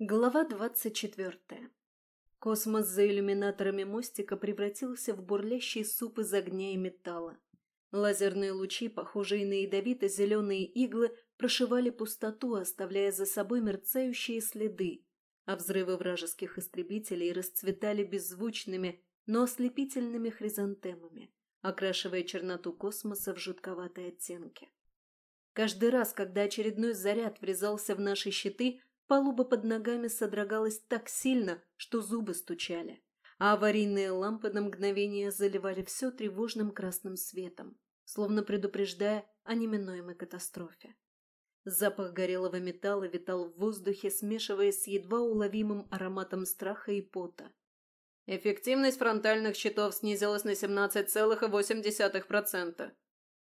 Глава двадцать четвертая. Космос за иллюминаторами мостика превратился в бурлящий суп из огня и металла. Лазерные лучи, похожие на ядовито-зеленые иглы, прошивали пустоту, оставляя за собой мерцающие следы, а взрывы вражеских истребителей расцветали беззвучными, но ослепительными хризантемами, окрашивая черноту космоса в жутковатые оттенки. Каждый раз, когда очередной заряд врезался в наши щиты, Палуба под ногами содрогалась так сильно, что зубы стучали, а аварийные лампы на мгновение заливали все тревожным красным светом, словно предупреждая о неминуемой катастрофе. Запах горелого металла витал в воздухе, смешиваясь с едва уловимым ароматом страха и пота. Эффективность фронтальных щитов снизилась на 17,8%.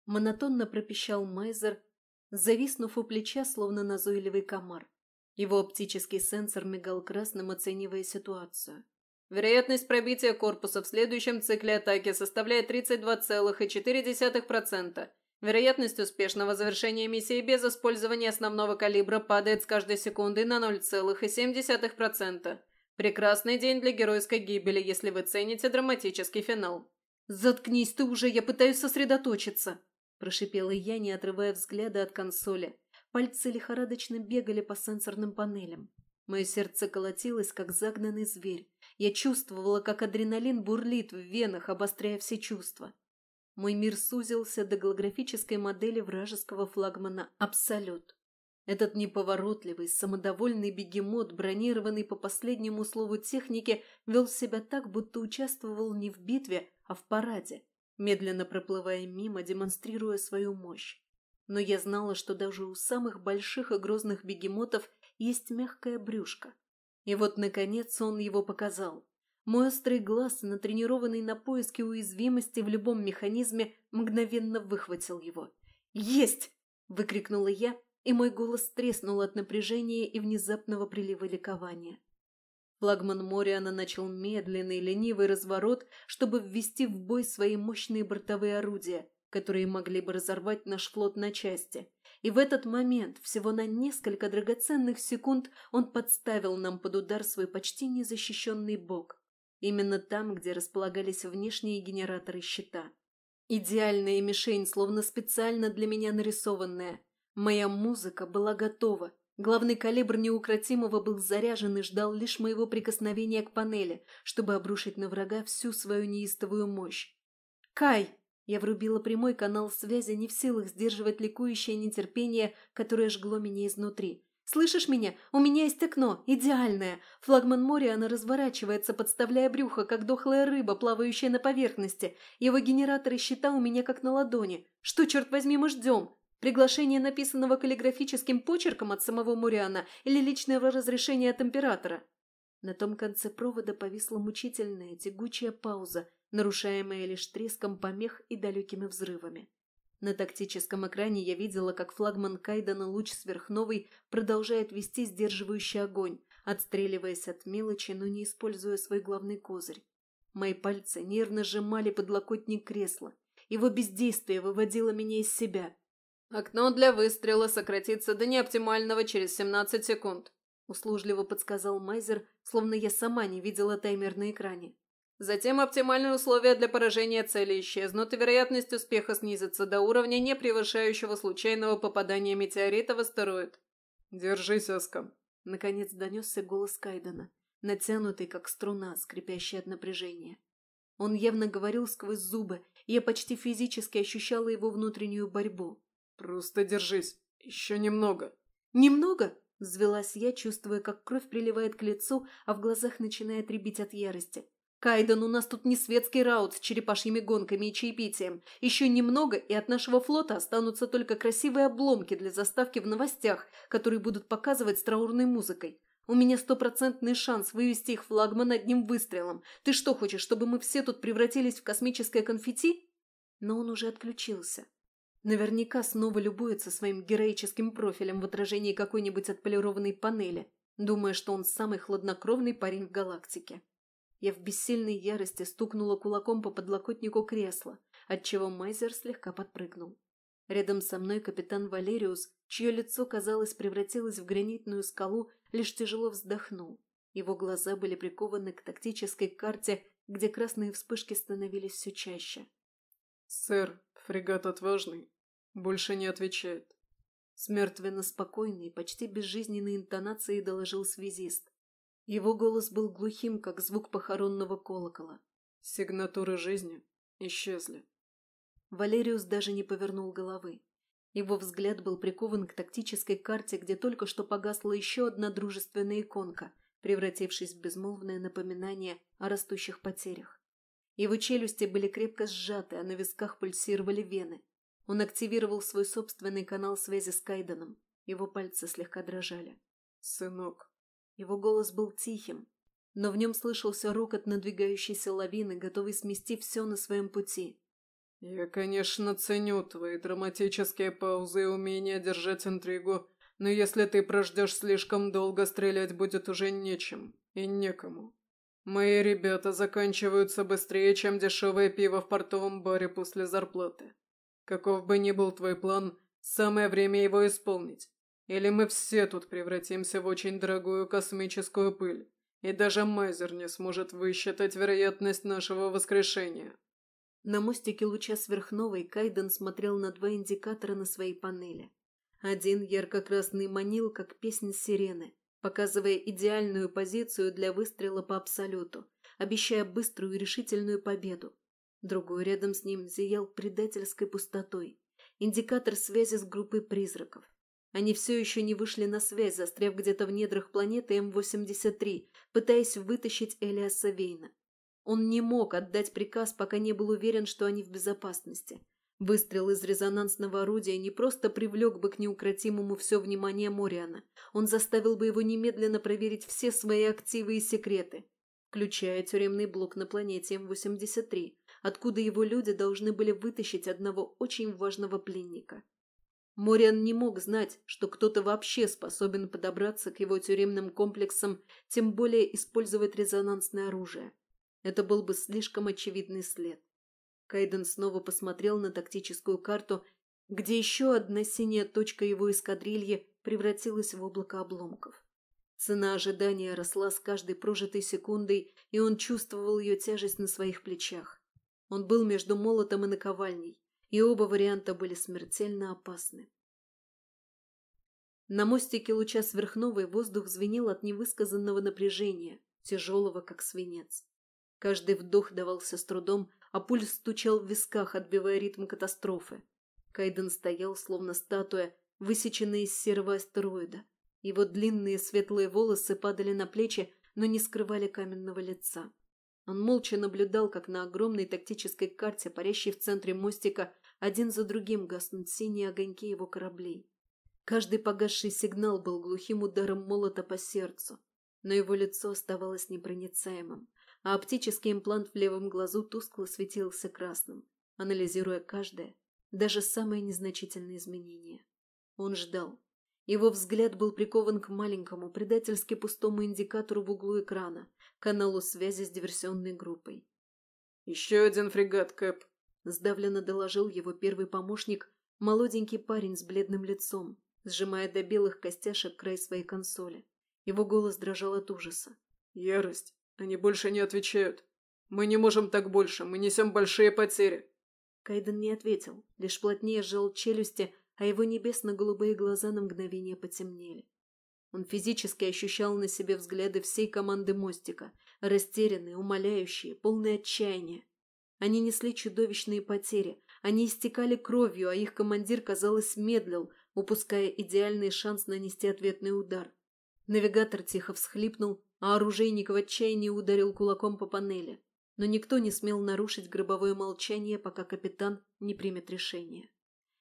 Монотонно пропищал Майзер, зависнув у плеча, словно назойливый комар. Его оптический сенсор мигал красным, оценивая ситуацию. Вероятность пробития корпуса в следующем цикле атаки составляет 32,4%. Вероятность успешного завершения миссии без использования основного калибра падает с каждой секундой на 0,7%. Прекрасный день для геройской гибели, если вы цените драматический финал. «Заткнись ты уже, я пытаюсь сосредоточиться!» – прошипела я, не отрывая взгляда от консоли. Пальцы лихорадочно бегали по сенсорным панелям. Мое сердце колотилось, как загнанный зверь. Я чувствовала, как адреналин бурлит в венах, обостряя все чувства. Мой мир сузился до голографической модели вражеского флагмана «Абсолют». Этот неповоротливый, самодовольный бегемот, бронированный по последнему слову техники, вел себя так, будто участвовал не в битве, а в параде, медленно проплывая мимо, демонстрируя свою мощь но я знала, что даже у самых больших и грозных бегемотов есть мягкое брюшко. И вот, наконец, он его показал. Мой острый глаз, натренированный на поиске уязвимости в любом механизме, мгновенно выхватил его. «Есть!» – выкрикнула я, и мой голос треснул от напряжения и внезапного прилива ликования. Флагман Мориана начал медленный, ленивый разворот, чтобы ввести в бой свои мощные бортовые орудия – которые могли бы разорвать наш флот на части. И в этот момент, всего на несколько драгоценных секунд, он подставил нам под удар свой почти незащищенный бок. Именно там, где располагались внешние генераторы щита. Идеальная мишень, словно специально для меня нарисованная. Моя музыка была готова. Главный калибр неукротимого был заряжен и ждал лишь моего прикосновения к панели, чтобы обрушить на врага всю свою неистовую мощь. «Кай!» Я врубила прямой канал связи, не в силах сдерживать ликующее нетерпение, которое жгло меня изнутри. «Слышишь меня? У меня есть окно. Идеальное. Флагман моря она разворачивается, подставляя брюхо, как дохлая рыба, плавающая на поверхности. Его генераторы щита у меня как на ладони. Что, черт возьми, мы ждем? Приглашение, написанного каллиграфическим почерком от самого Муриана или личного разрешения от императора?» На том конце провода повисла мучительная, тягучая пауза – нарушаемое лишь треском помех и далекими взрывами. На тактическом экране я видела, как флагман Кайдана луч сверхновой продолжает вести сдерживающий огонь, отстреливаясь от мелочи, но не используя свой главный козырь. Мои пальцы нервно сжимали подлокотник кресла. Его бездействие выводило меня из себя. «Окно для выстрела сократится до неоптимального через 17 секунд», услужливо подсказал Майзер, словно я сама не видела таймер на экране. Затем оптимальные условия для поражения цели исчезнут, и вероятность успеха снизится до уровня, не превышающего случайного попадания метеорита в астероид. «Держись, Аска!» Наконец донесся голос Кайдена, натянутый, как струна, скрипящая от напряжения. Он явно говорил сквозь зубы, и я почти физически ощущала его внутреннюю борьбу. «Просто держись. Еще немного». «Немного?» – взвелась я, чувствуя, как кровь приливает к лицу, а в глазах начинает рябить от ярости. Кайден, у нас тут не светский раут с черепашьими гонками и чаепитием. Еще немного, и от нашего флота останутся только красивые обломки для заставки в новостях, которые будут показывать с траурной музыкой. У меня стопроцентный шанс вывести их флагман одним выстрелом. Ты что хочешь, чтобы мы все тут превратились в космическое конфетти? Но он уже отключился. Наверняка снова любуется своим героическим профилем в отражении какой-нибудь отполированной панели, думая, что он самый хладнокровный парень в галактике. Я в бессильной ярости стукнула кулаком по подлокотнику кресла, отчего Майзер слегка подпрыгнул. Рядом со мной капитан Валериус чье лицо, казалось, превратилось в гранитную скалу, лишь тяжело вздохнул. Его глаза были прикованы к тактической карте, где красные вспышки становились все чаще. «Сэр, фрегат отважный. Больше не отвечает». С мертвенно-спокойной, почти безжизненной интонацией доложил связист. Его голос был глухим, как звук похоронного колокола. «Сигнатуры жизни исчезли». Валериус даже не повернул головы. Его взгляд был прикован к тактической карте, где только что погасла еще одна дружественная иконка, превратившись в безмолвное напоминание о растущих потерях. Его челюсти были крепко сжаты, а на висках пульсировали вены. Он активировал свой собственный канал связи с Кайденом. Его пальцы слегка дрожали. «Сынок». Его голос был тихим, но в нем слышался рокот надвигающейся лавины, готовый смести все на своем пути. «Я, конечно, ценю твои драматические паузы и умение держать интригу, но если ты прождешь слишком долго, стрелять будет уже нечем и некому. Мои ребята заканчиваются быстрее, чем дешевое пиво в портовом баре после зарплаты. Каков бы ни был твой план, самое время его исполнить. Или мы все тут превратимся в очень дорогую космическую пыль, и даже Майзер не сможет высчитать вероятность нашего воскрешения». На мостике луча сверхновой Кайден смотрел на два индикатора на своей панели. Один ярко-красный манил, как песнь сирены, показывая идеальную позицию для выстрела по абсолюту, обещая быструю и решительную победу. Другой рядом с ним зиял предательской пустотой. Индикатор связи с группой призраков. Они все еще не вышли на связь, застряв где-то в недрах планеты М-83, пытаясь вытащить Элиаса Вейна. Он не мог отдать приказ, пока не был уверен, что они в безопасности. Выстрел из резонансного орудия не просто привлек бы к неукротимому все внимание Мориана, он заставил бы его немедленно проверить все свои активы и секреты, включая тюремный блок на планете М-83, откуда его люди должны были вытащить одного очень важного пленника. Мориан не мог знать, что кто-то вообще способен подобраться к его тюремным комплексам, тем более использовать резонансное оружие. Это был бы слишком очевидный след. Кайден снова посмотрел на тактическую карту, где еще одна синяя точка его эскадрильи превратилась в облако обломков. Цена ожидания росла с каждой прожитой секундой, и он чувствовал ее тяжесть на своих плечах. Он был между молотом и наковальней, и оба варианта были смертельно опасны. На мостике луча сверхновой воздух звенел от невысказанного напряжения, тяжелого, как свинец. Каждый вдох давался с трудом, а пульс стучал в висках, отбивая ритм катастрофы. Кайден стоял, словно статуя, высеченная из серого астероида. Его длинные светлые волосы падали на плечи, но не скрывали каменного лица. Он молча наблюдал, как на огромной тактической карте, парящей в центре мостика, один за другим гаснут синие огоньки его кораблей. Каждый погасший сигнал был глухим ударом молота по сердцу, но его лицо оставалось непроницаемым, а оптический имплант в левом глазу тускло светился красным, анализируя каждое, даже самое незначительное изменение. Он ждал. Его взгляд был прикован к маленькому, предательски пустому индикатору в углу экрана, каналу связи с диверсионной группой. «Еще один фрегат, Кэп», — сдавленно доложил его первый помощник, молоденький парень с бледным лицом, сжимая до белых костяшек край своей консоли. Его голос дрожал от ужаса. «Ярость. Они больше не отвечают. Мы не можем так больше, мы несем большие потери. Кайден не ответил, лишь плотнее сжал челюсти, а его небесно-голубые глаза на мгновение потемнели. Он физически ощущал на себе взгляды всей команды мостика, растерянные, умоляющие, полные отчаяния. Они несли чудовищные потери, они истекали кровью, а их командир, казалось, медлил, упуская идеальный шанс нанести ответный удар. Навигатор тихо всхлипнул, а оружейник в отчаянии ударил кулаком по панели. Но никто не смел нарушить гробовое молчание, пока капитан не примет решение.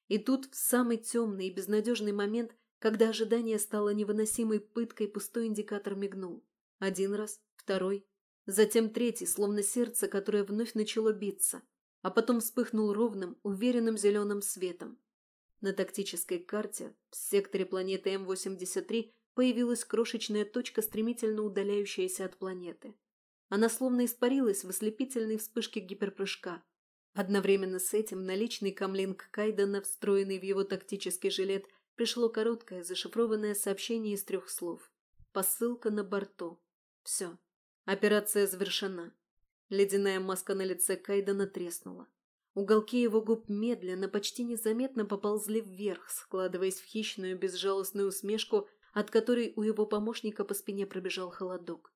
И тут, в самый темный и безнадежный момент, когда ожидание стало невыносимой пыткой, пустой индикатор мигнул. Один раз, второй, затем третий, словно сердце, которое вновь начало биться, а потом вспыхнул ровным, уверенным зеленым светом. На тактической карте в секторе планеты М-83 появилась крошечная точка, стремительно удаляющаяся от планеты. Она словно испарилась в ослепительной вспышке гиперпрыжка. Одновременно с этим наличный камлинг Кайдена, встроенный в его тактический жилет, пришло короткое зашифрованное сообщение из трех слов. Посылка на борту. Все. Операция завершена. Ледяная маска на лице Кайдена треснула. Уголки его губ медленно, почти незаметно поползли вверх, складываясь в хищную, безжалостную усмешку, от которой у его помощника по спине пробежал холодок.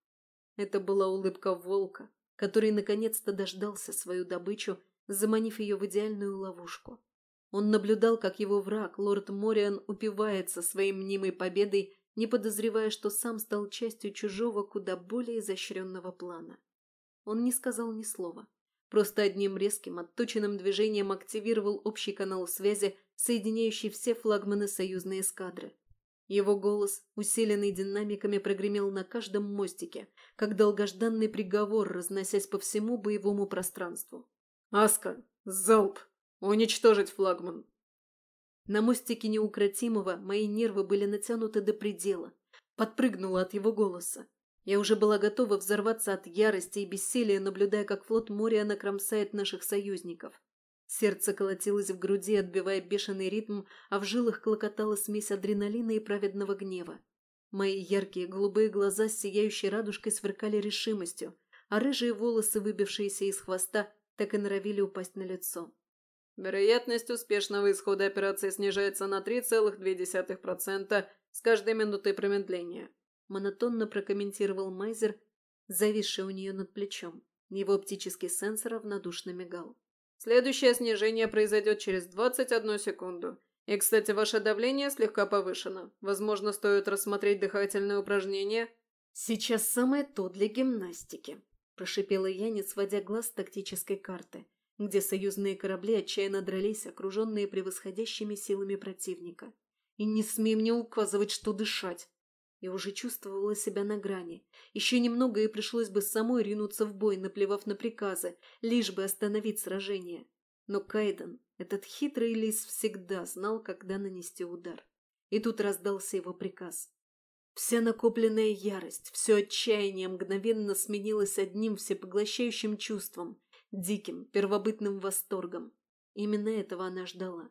Это была улыбка волка, который наконец-то дождался свою добычу, заманив ее в идеальную ловушку. Он наблюдал, как его враг, лорд Мориан, упивается своей мнимой победой, не подозревая, что сам стал частью чужого, куда более изощренного плана. Он не сказал ни слова. Просто одним резким, отточенным движением активировал общий канал связи, соединяющий все флагманы союзной эскадры. Его голос, усиленный динамиками, прогремел на каждом мостике, как долгожданный приговор, разносясь по всему боевому пространству. «Аска! Залп! Уничтожить флагман!» На мостике неукротимого мои нервы были натянуты до предела. Подпрыгнула от его голоса. Я уже была готова взорваться от ярости и бессилия, наблюдая, как флот Мориана кромсает наших союзников. Сердце колотилось в груди, отбивая бешеный ритм, а в жилах клокотала смесь адреналина и праведного гнева. Мои яркие голубые глаза с сияющей радужкой сверкали решимостью, а рыжие волосы, выбившиеся из хвоста, так и норовили упасть на лицо. Вероятность успешного исхода операции снижается на 3,2% с каждой минутой промедления. Монотонно прокомментировал Майзер, зависший у нее над плечом. Его оптический сенсор равнодушно мигал. Следующее снижение произойдет через 21 секунду. И, кстати, ваше давление слегка повышено. Возможно, стоит рассмотреть дыхательные упражнения. Сейчас самое то для гимнастики, прошипела я, не сводя глаз с тактической карты, где союзные корабли отчаянно дрались, окруженные превосходящими силами противника. И не смей мне указывать, что дышать. Я уже чувствовала себя на грани. Еще немного и пришлось бы самой ринуться в бой, наплевав на приказы, лишь бы остановить сражение. Но Кайден, этот хитрый лис, всегда знал, когда нанести удар. И тут раздался его приказ. Вся накопленная ярость, все отчаяние мгновенно сменилось одним всепоглощающим чувством, диким, первобытным восторгом. Именно этого она ждала.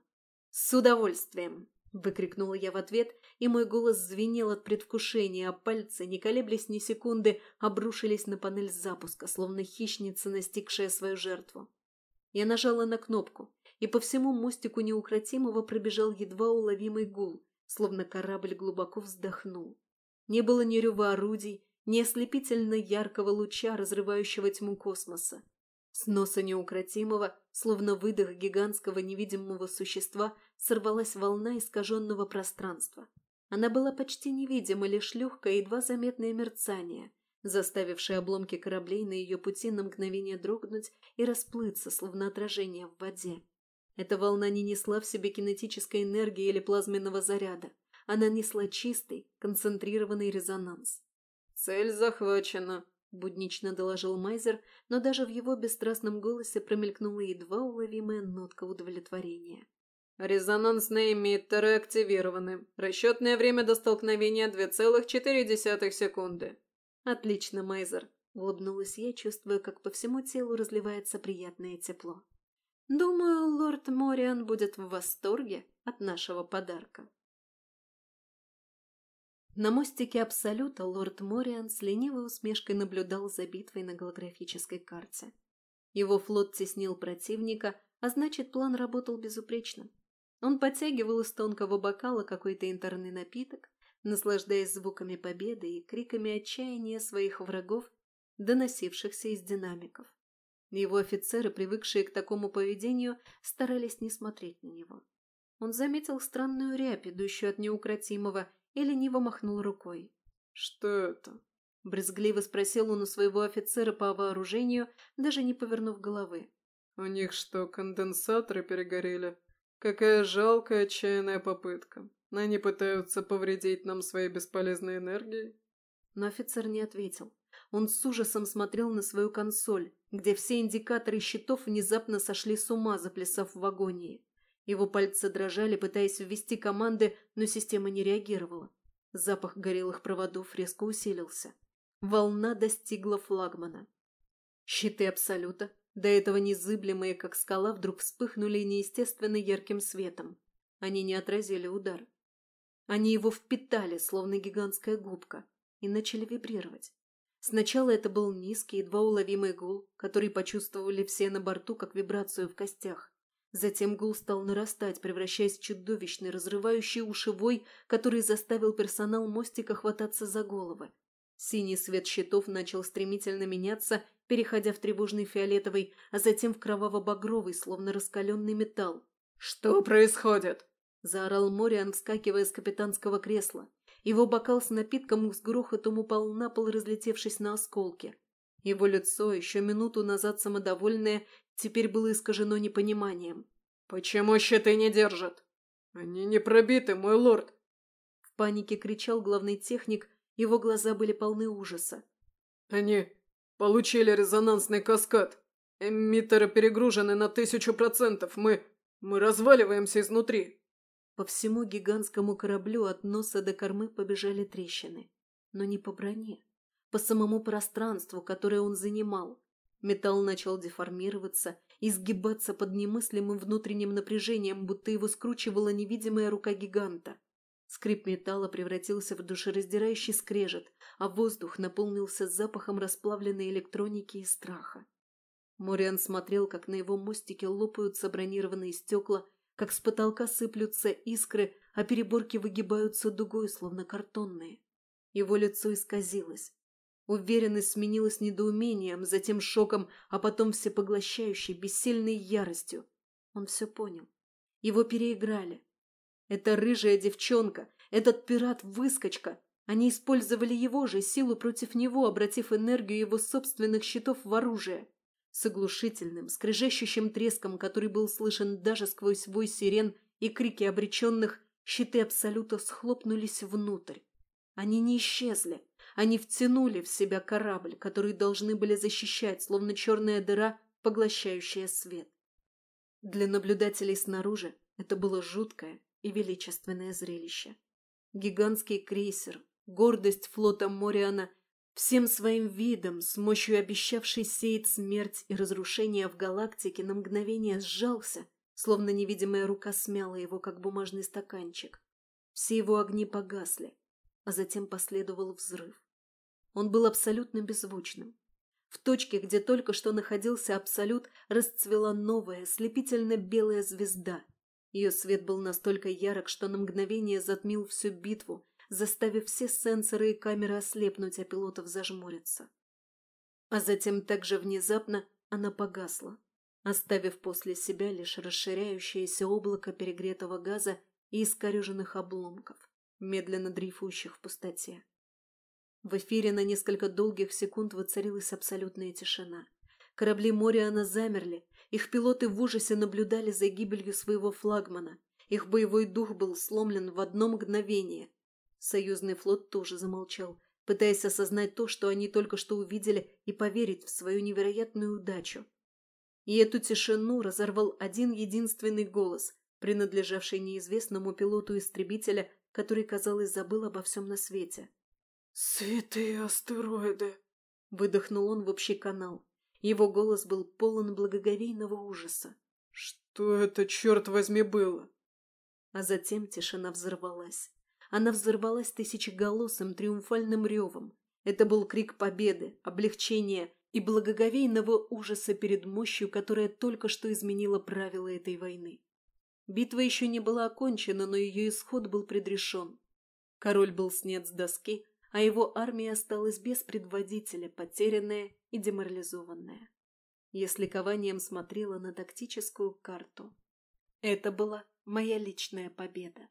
«С удовольствием!» Выкрикнула я в ответ, и мой голос звенел от предвкушения, а пальцы, не колеблясь ни секунды, обрушились на панель запуска, словно хищница, настигшая свою жертву. Я нажала на кнопку, и по всему мостику неукротимого пробежал едва уловимый гул, словно корабль глубоко вздохнул. Не было ни рева орудий, ни ослепительно яркого луча, разрывающего тьму космоса. С носа неукротимого, словно выдох гигантского невидимого существа, сорвалась волна искаженного пространства. Она была почти невидима, лишь легкое, едва заметное мерцание, заставившее обломки кораблей на ее пути на мгновение дрогнуть и расплыться, словно отражение в воде. Эта волна не несла в себе кинетической энергии или плазменного заряда. Она несла чистый, концентрированный резонанс. «Цель захвачена», — буднично доложил Майзер, но даже в его бесстрастном голосе промелькнула едва уловимая нотка удовлетворения. Резонансные эмиттеры активированы. Расчетное время до столкновения 2,4 секунды. Отлично, Майзер. Улыбнулась я, чувствуя, как по всему телу разливается приятное тепло. Думаю, лорд Мориан будет в восторге от нашего подарка. На мостике Абсолюта лорд Мориан с ленивой усмешкой наблюдал за битвой на голографической карте. Его флот теснил противника, а значит, план работал безупречно. Он подтягивал из тонкого бокала какой-то интерный напиток, наслаждаясь звуками победы и криками отчаяния своих врагов, доносившихся из динамиков. Его офицеры, привыкшие к такому поведению, старались не смотреть на него. Он заметил странную рябь, идущую от неукротимого, и лениво махнул рукой. «Что это?» – брезгливо спросил он у своего офицера по вооружению, даже не повернув головы. «У них что, конденсаторы перегорели?» Какая жалкая, отчаянная попытка. Они пытаются повредить нам своей бесполезной энергией. Но офицер не ответил. Он с ужасом смотрел на свою консоль, где все индикаторы щитов внезапно сошли с ума, заплясав в агонии. Его пальцы дрожали, пытаясь ввести команды, но система не реагировала. Запах горелых проводов резко усилился. Волна достигла флагмана. Щиты Абсолюта, до этого незыблемые, как скала, вдруг вспыхнули неестественно ярким светом. Они не отразили удар. Они его впитали, словно гигантская губка, и начали вибрировать. Сначала это был низкий, едва уловимый гул, который почувствовали все на борту, как вибрацию в костях. Затем гул стал нарастать, превращаясь в чудовищный, разрывающий уши вой, который заставил персонал мостика хвататься за головы. Синий свет щитов начал стремительно меняться, переходя в тревожный фиолетовый, а затем в кроваво-багровый, словно раскаленный металл. «Что происходит?» – заорал Мориан, вскакивая с капитанского кресла. Его бокал с напитком с грохотом упал на пол, разлетевшись на осколки. Его лицо, еще минуту назад самодовольное, теперь было искажено непониманием. «Почему щиты не держат?» «Они не пробиты, мой лорд!» В панике кричал главный техник, его глаза были полны ужаса. «Они получили резонансный каскад. Эмиттеры перегружены на тысячу процентов. Мы... мы разваливаемся изнутри». По всему гигантскому кораблю от носа до кормы побежали трещины. Но не по броне. По самому пространству, которое он занимал. Металл начал деформироваться, изгибаться под немыслимым внутренним напряжением, будто его скручивала невидимая рука гиганта. Скрип металла превратился в душераздирающий скрежет, а воздух наполнился запахом расплавленной электроники и страха. Мориан смотрел, как на его мостике лопаются бронированные стекла, как с потолка сыплются искры, а переборки выгибаются дугой, словно картонные. Его лицо исказилось. Уверенность сменилась недоумением, затем шоком, а потом всепоглощающей, бессильной яростью. Он все понял. Его переиграли. Эта рыжая девчонка, этот пират-выскочка, они использовали его же силу против него, обратив энергию его собственных щитов в оружие. С оглушительным, скрежещущим треском, который был слышен даже сквозь вой сирен и крики обреченных, щиты Абсолюта схлопнулись внутрь. Они не исчезли. Они втянули в себя корабль, который должны были защищать, словно черная дыра, поглощающая свет. Для наблюдателей снаружи это было жуткое и величественное зрелище. Гигантский крейсер, гордость флота Мориана Всем своим видом, с мощью обещавшей сеять смерть и разрушение в галактике, на мгновение сжался, словно невидимая рука смяла его, как бумажный стаканчик. Все его огни погасли, а затем последовал взрыв. Он был абсолютно беззвучным. В точке, где только что находился Абсолют, расцвела новая, слепительно белая звезда. Ее свет был настолько ярок, что на мгновение затмил всю битву, заставив все сенсоры и камеры ослепнуть, а пилотов зажмуриться. А затем также внезапно она погасла, оставив после себя лишь расширяющееся облако перегретого газа и искореженных обломков, медленно дрейфующих в пустоте. В эфире на несколько долгих секунд воцарилась абсолютная тишина. Корабли Мориана замерли, их пилоты в ужасе наблюдали за гибелью своего флагмана. Их боевой дух был сломлен в одно мгновение, Союзный флот тоже замолчал, пытаясь осознать то, что они только что увидели, и поверить в свою невероятную удачу. И эту тишину разорвал один единственный голос, принадлежавший неизвестному пилоту истребителя, который, казалось, забыл обо всем на свете. «Святые астероиды!» — выдохнул он в общий канал. Его голос был полон благоговейного ужаса. «Что это, черт возьми, было?» А затем тишина взорвалась. Она взорвалась тысячеголосым триумфальным ревом. Это был крик победы, облегчения и благоговейного ужаса перед мощью, которая только что изменила правила этой войны. Битва еще не была окончена, но ее исход был предрешен. Король был снят с доски, а его армия осталась без предводителя, потерянная и деморализованная. Я с ликованием смотрела на тактическую карту. Это была моя личная победа.